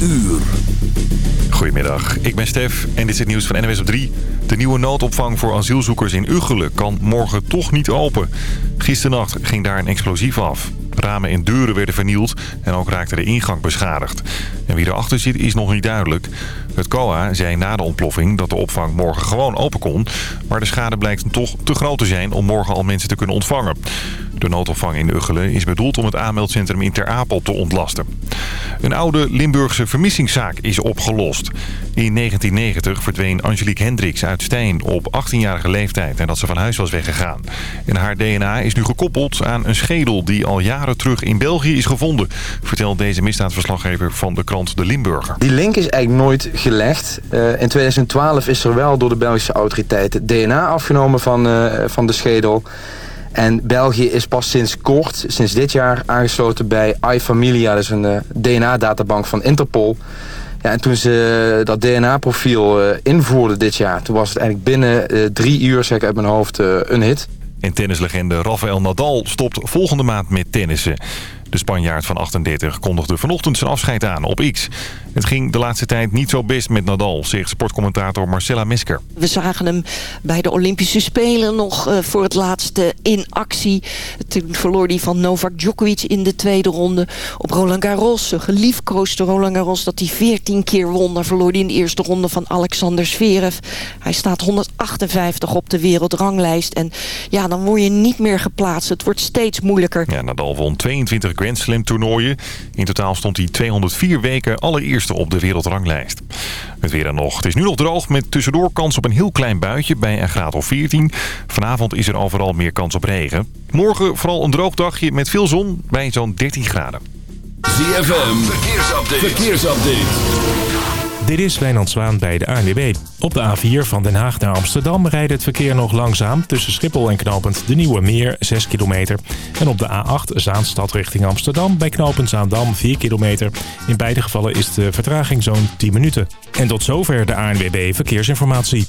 uur. Goedemiddag, ik ben Stef en dit is het nieuws van NWS op 3. De nieuwe noodopvang voor asielzoekers in Uggelen kan morgen toch niet open. Gisternacht ging daar een explosief af. Ramen en deuren werden vernield en ook raakte de ingang beschadigd. En wie erachter zit is nog niet duidelijk. Het COA zei na de ontploffing dat de opvang morgen gewoon open kon. Maar de schade blijkt toch te groot te zijn om morgen al mensen te kunnen ontvangen. De noodopvang in Uggelen is bedoeld om het aanmeldcentrum in Ter Apel te ontlasten. Een oude Limburgse vermissingszaak is opgelost. In 1990 verdween Angelique Hendricks uit Steen op 18-jarige leeftijd nadat ze van huis was weggegaan. En haar DNA is nu gekoppeld aan een schedel die al jaren terug in België is gevonden, vertelt deze misdaadverslaggever van de krant De Limburger. Die link is eigenlijk nooit gelegd. Uh, in 2012 is er wel door de Belgische autoriteiten DNA afgenomen van, uh, van de schedel. En België is pas sinds kort, sinds dit jaar, aangesloten bij iFamilia. Dat is een uh, DNA-databank van Interpol. Ja, en toen ze dat DNA-profiel uh, invoerden dit jaar... toen was het eigenlijk binnen drie uur, zeg ik uit mijn hoofd, een hit. En tennislegende Rafael Nadal stopt volgende maand met tennissen. De Spanjaard van 38 kondigde vanochtend zijn afscheid aan op X. Het ging de laatste tijd niet zo best met Nadal, zegt sportcommentator Marcella Mesker. We zagen hem bij de Olympische Spelen nog uh, voor het laatste in actie. Toen verloor hij van Novak Djokovic in de tweede ronde. Op Roland Garros, geliefkoosde Roland Garros, dat hij 14 keer won. Daar verloor hij in de eerste ronde van Alexander Zverev. Hij staat 158 op de wereldranglijst. En ja, dan word je niet meer geplaatst. Het wordt steeds moeilijker. Ja, Nadal won 22 Grand Slam toernooien. In totaal stond hij 204 weken allereerst op de wereldranglijst. Het weer en nog. Het is nu nog droog met tussendoor kans op een heel klein buitje bij een graad of 14. Vanavond is er overal meer kans op regen. Morgen vooral een droog dagje met veel zon bij zo'n 13 graden. ZFM, verkeersupdate. Dit is Wijnand Zwaan bij de ANWB. Op de A4 van Den Haag naar Amsterdam rijdt het verkeer nog langzaam... tussen Schiphol en knooppunt De Nieuwe Meer, 6 kilometer. En op de A8 Zaanstad richting Amsterdam bij knooppunt Zaandam, 4 kilometer. In beide gevallen is de vertraging zo'n 10 minuten. En tot zover de ANWB Verkeersinformatie.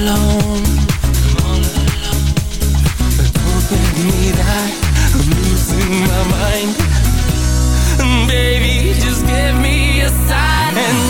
alone. Don't me die. I'm losing my mind. Baby, just give me a sign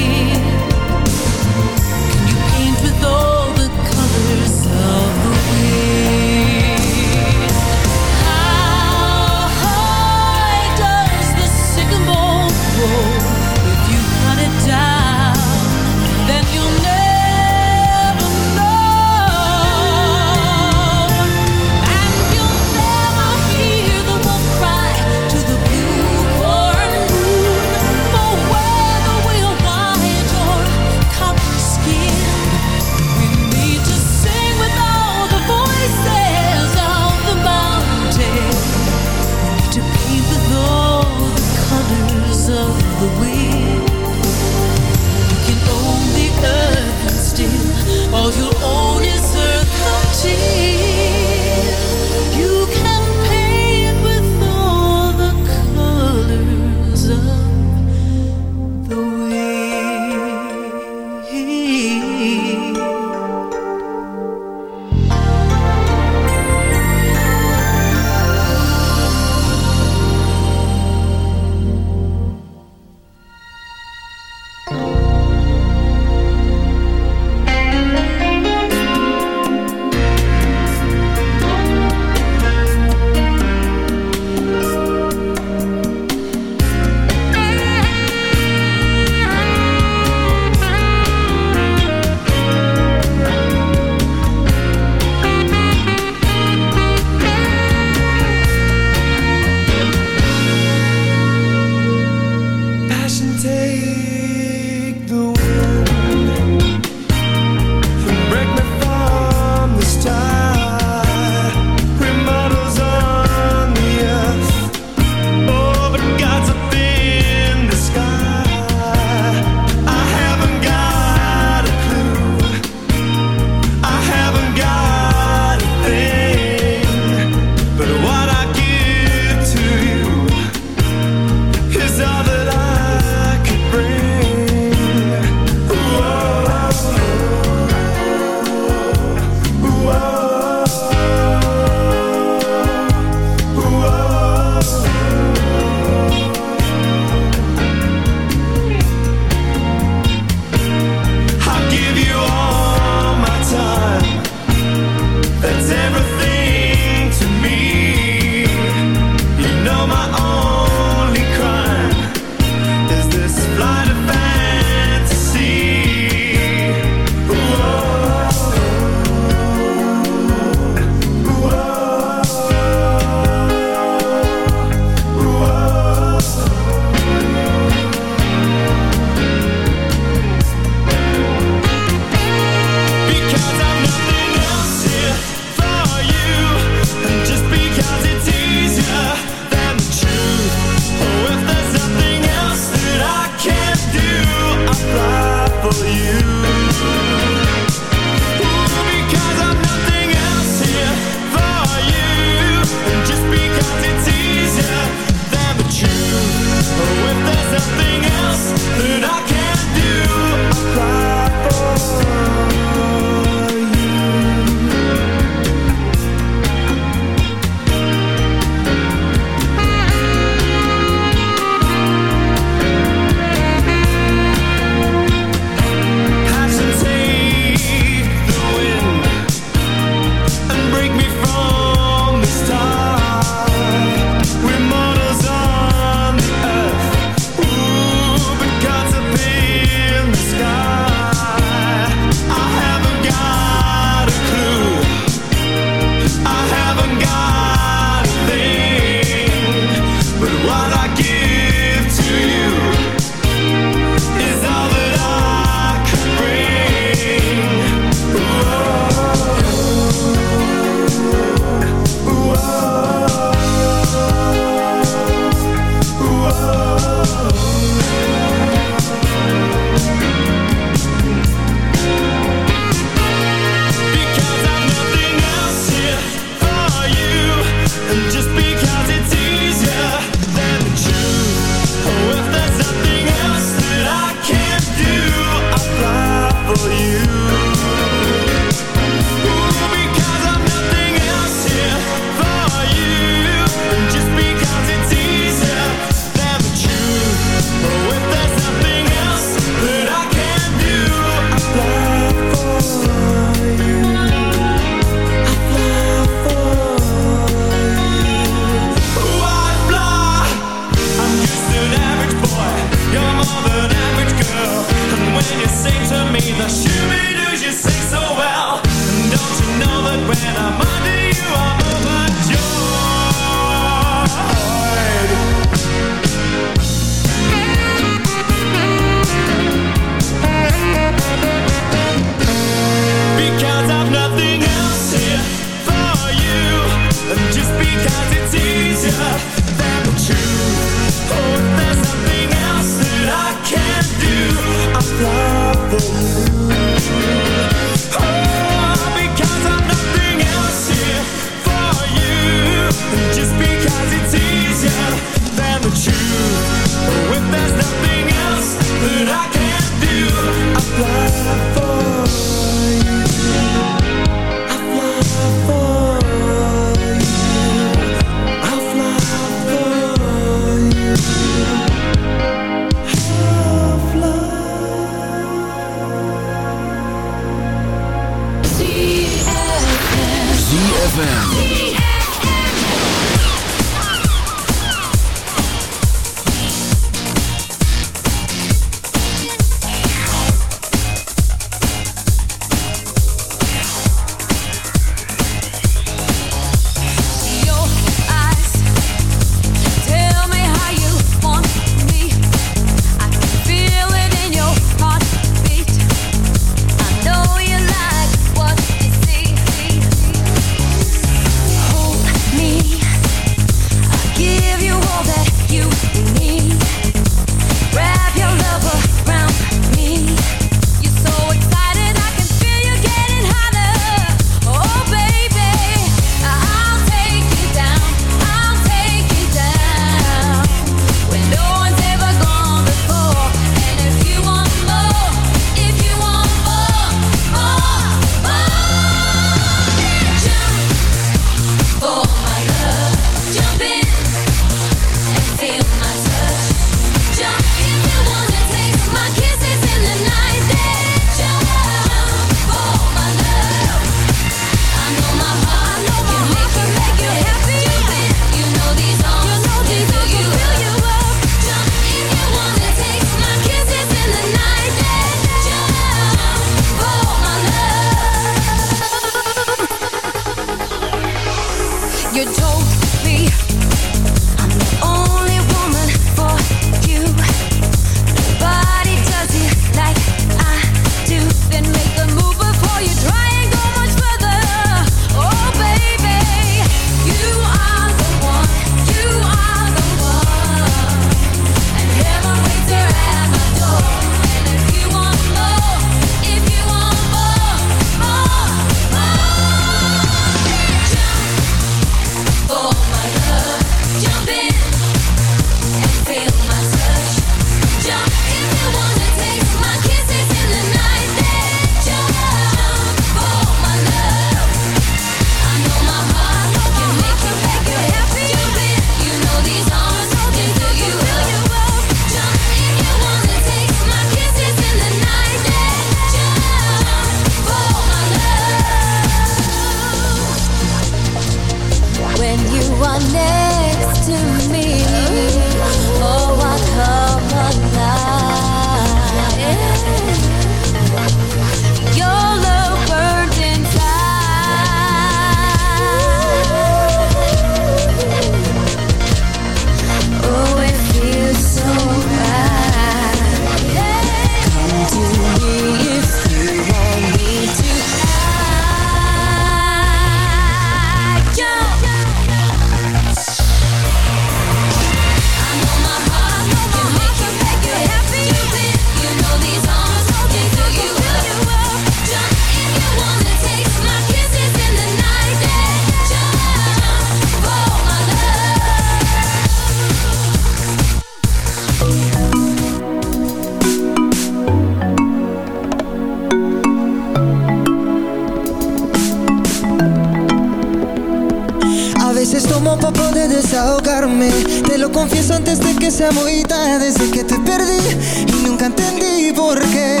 Muy tarde desde que te perdí y nunca entendí por qué.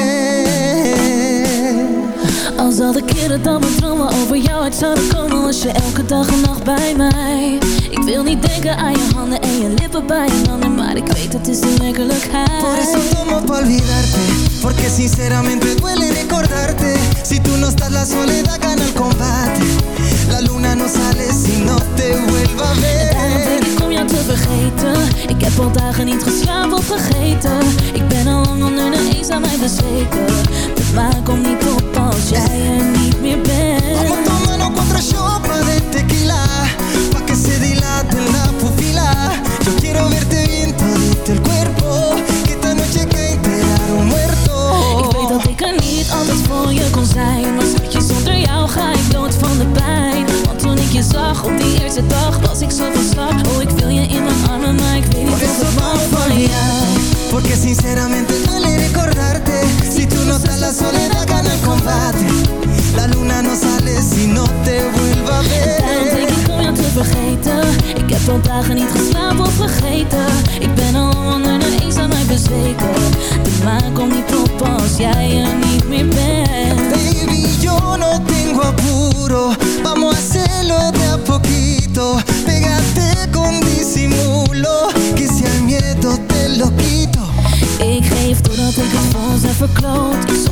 Als al de keren dat mijn dromen over jou uit zouden komen Was je elke dag en nacht bij mij denken aan je handen en je lippen bij je handen. Maar ik weet het is de werkelijkheid. Por eso tomo pa olvidarte Porque sinceramente duele recordarte. Si tú no estás la soledad gana el combate. La luna no sale si no te vuelva a ver. Te vergeten. Ik heb al dagen niet geslapen of vergeten. Ik ben al lang onder de eens aan mij bezweken. Het maakt om niet op als jij er niet meer bent. Vamos tomando contra shot de tequila. Pa' que se dilate la pupila. Yo quiero verte bien todito el cuerpo. Que esta noche que enterar muerto. Ik weet dat ik er niet anders voor je kon zijn. Maar schatje zonder jou ga ik dood van de pijn. Want toen ik je zag op die eerste dag was ik zo van slag. Oh ik wil je in mijn armen maar ik weet niet of het van jou Porque sinceramente duele recordarte. Si tú no estás la soledad gana el combate La luna no sale si no te vuelva a ver. Daarom denk ik om jou te vergeten. Ik heb al dagen niet geslapen of vergeten. Ik ben al onder de eens aan mij bezweken. De maan komt niet op als jij er niet meer bent. Baby, yo no tengo apuro. Vamos a hacerlo de a poquito. Pégate con disimulo Que si al miedo te lo quito. Ik geef doordat ik het ons heb verkloot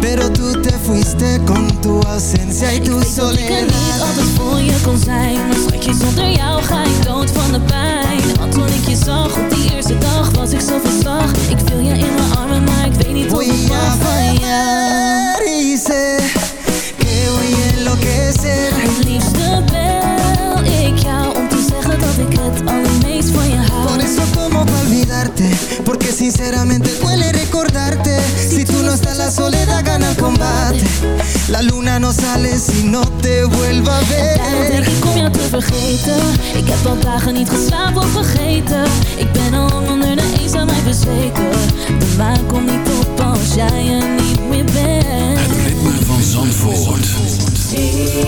Pero tú te fuiste con tu ausencia y tu ik soledad Ik weet dat ik er niet altijd voor je kon zijn Maar schatje, zonder jou ga ik dood van de pijn. Want toen ik je zag op die eerste dag was ik zo verslag Ik wil je in mijn armen, maar ik weet niet hoe ik mag van jou Dice que voy a enloquecer. Het liefste bel ik jou om te zeggen dat ik het allermeest van je hou. Por eso como pa olvidarte? Porque sinceramente duele recordarte. Si estás la soledad gana el combate. La luna no sale si no te vuelva a Daarom denk ver ik om jou te vergeten. Ik heb al dagen niet geslapen of vergeten. Ik ben al lang onder de eens aan mij bezweken. De maan komt niet op als jij er niet meer bent. Het ritme van Zandvoort. Yes,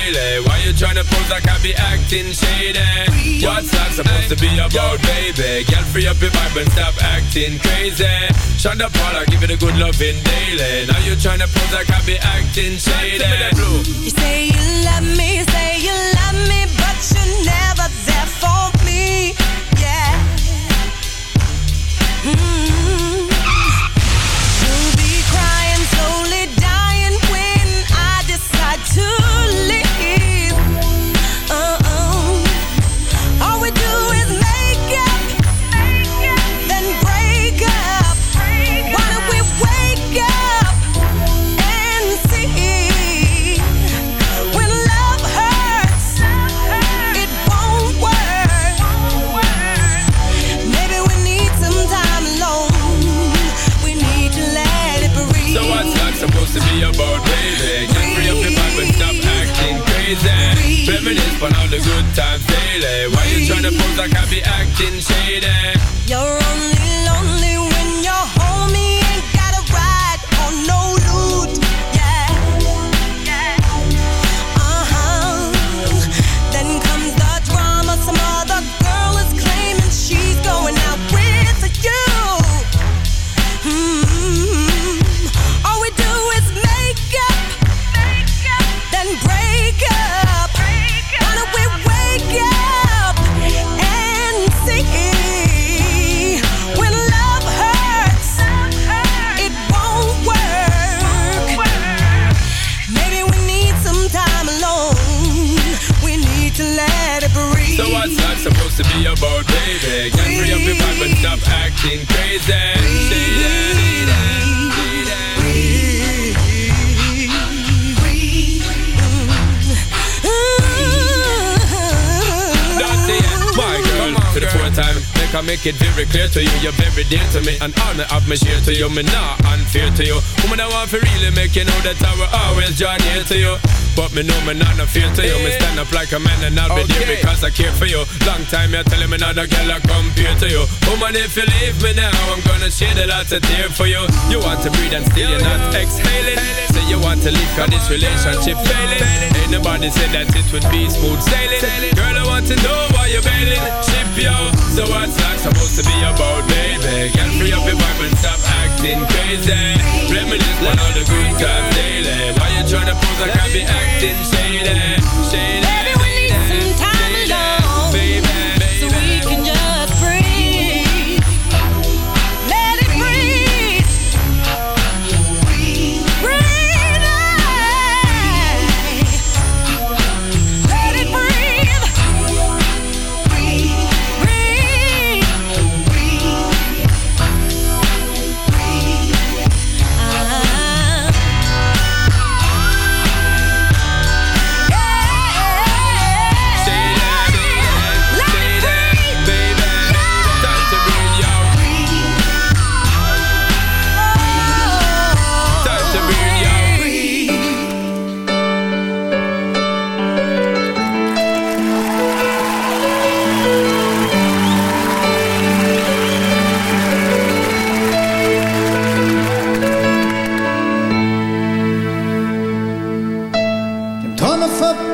times daily. Why you tryna pose like I be acting shady? What's that supposed to be about, baby? Girl, free up your vibe and stop acting crazy. Shonda Paula, give it a good loving daily. Now you tryna pose like I be acting shady. You say you love me, you say you love me, but you're never there for me. Yeah. Mm. suppose I be acting shady. You're acting crazy. Shady. Naughty, yeah. My girl, for the fourth time, make I make it very clear to you, you're very dear to me, and honor of me share to you, me not unfair to you. Woman, I want to really make you know that I will always draw near to you. But me know me not no fear to you. Me stand up like a man and I'll be there because I care for you. Long time you're telling me not a girl I compare to you. Woman, if you leave me now, I'm gonna shed a lot of tears for you. You want to breathe and still you're not exhaling. Say you want to leave cause this relationship failing. Ain't nobody said that it would be smooth sailing. Girl, I want to know why you're bailing. Ship yo. So what's that supposed to be about, baby? Get free up your vibe and stop acting crazy. Reminisce on all the good times daily. Why you tryna pose I be acting shady? Shady.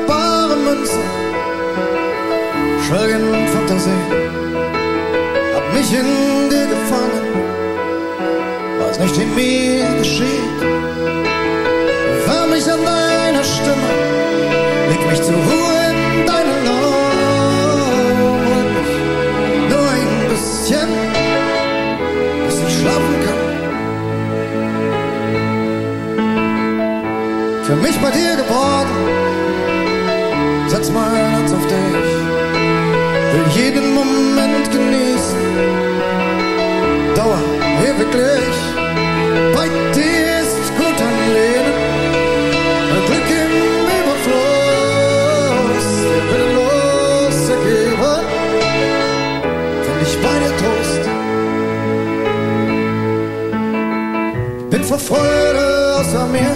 Bare Münze, Schwelgen und Fantasie. Hab mich in dir gefangen, weiß nicht, wie mir geschieht. Wärm mich an deiner Stimme, leg mich zur Ruhe in deinen Armen. Nur ein bisschen, bis ich schlafen kann. Für mich bei dir geworden, setz mein Herz auf dich, will jeden Moment genießen, Dauer ewiglich. Bei dir ist gut ein Leben, ein Glück im Überfluss, der willenlos ergeben, find ich bei dir Trost. Bin vor Freude außer mir,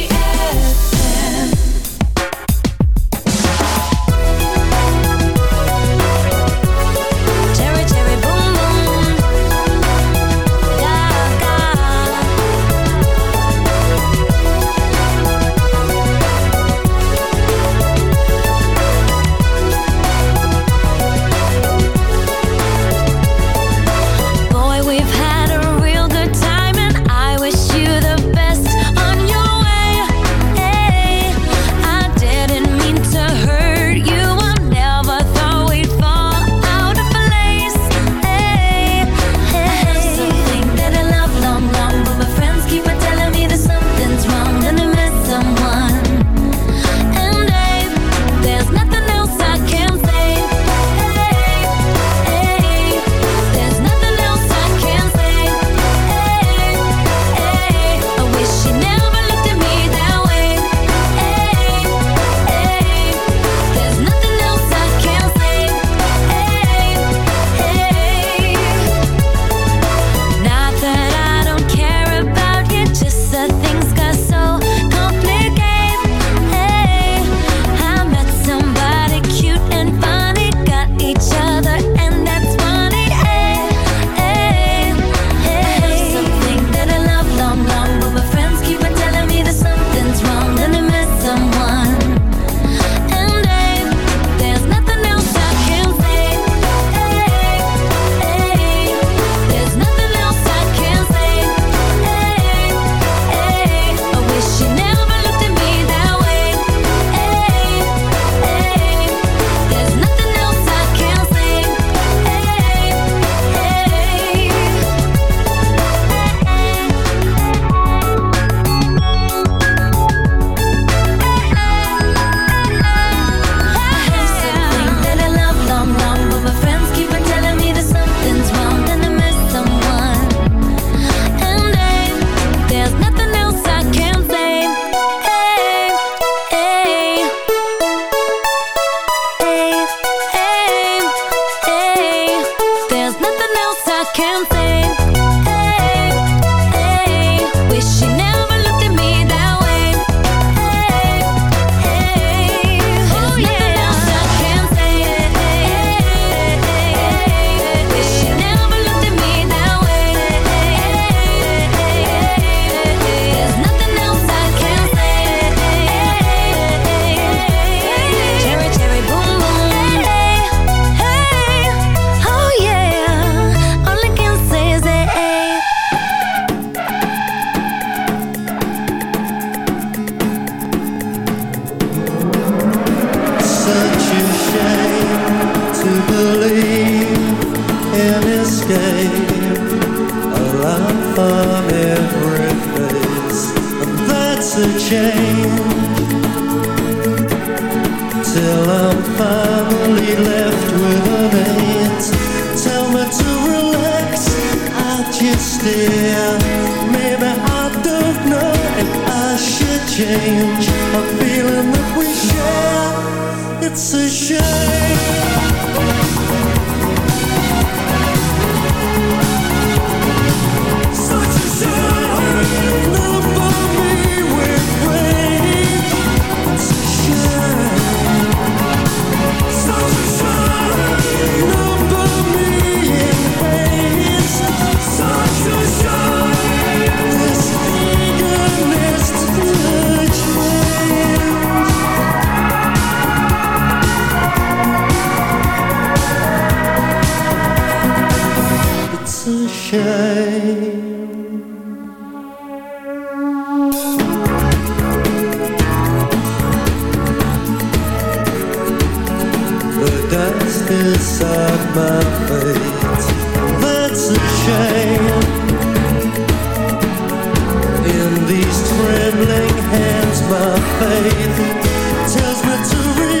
dust inside my face. That's a shame. In these trembling hands, my faith tells me to.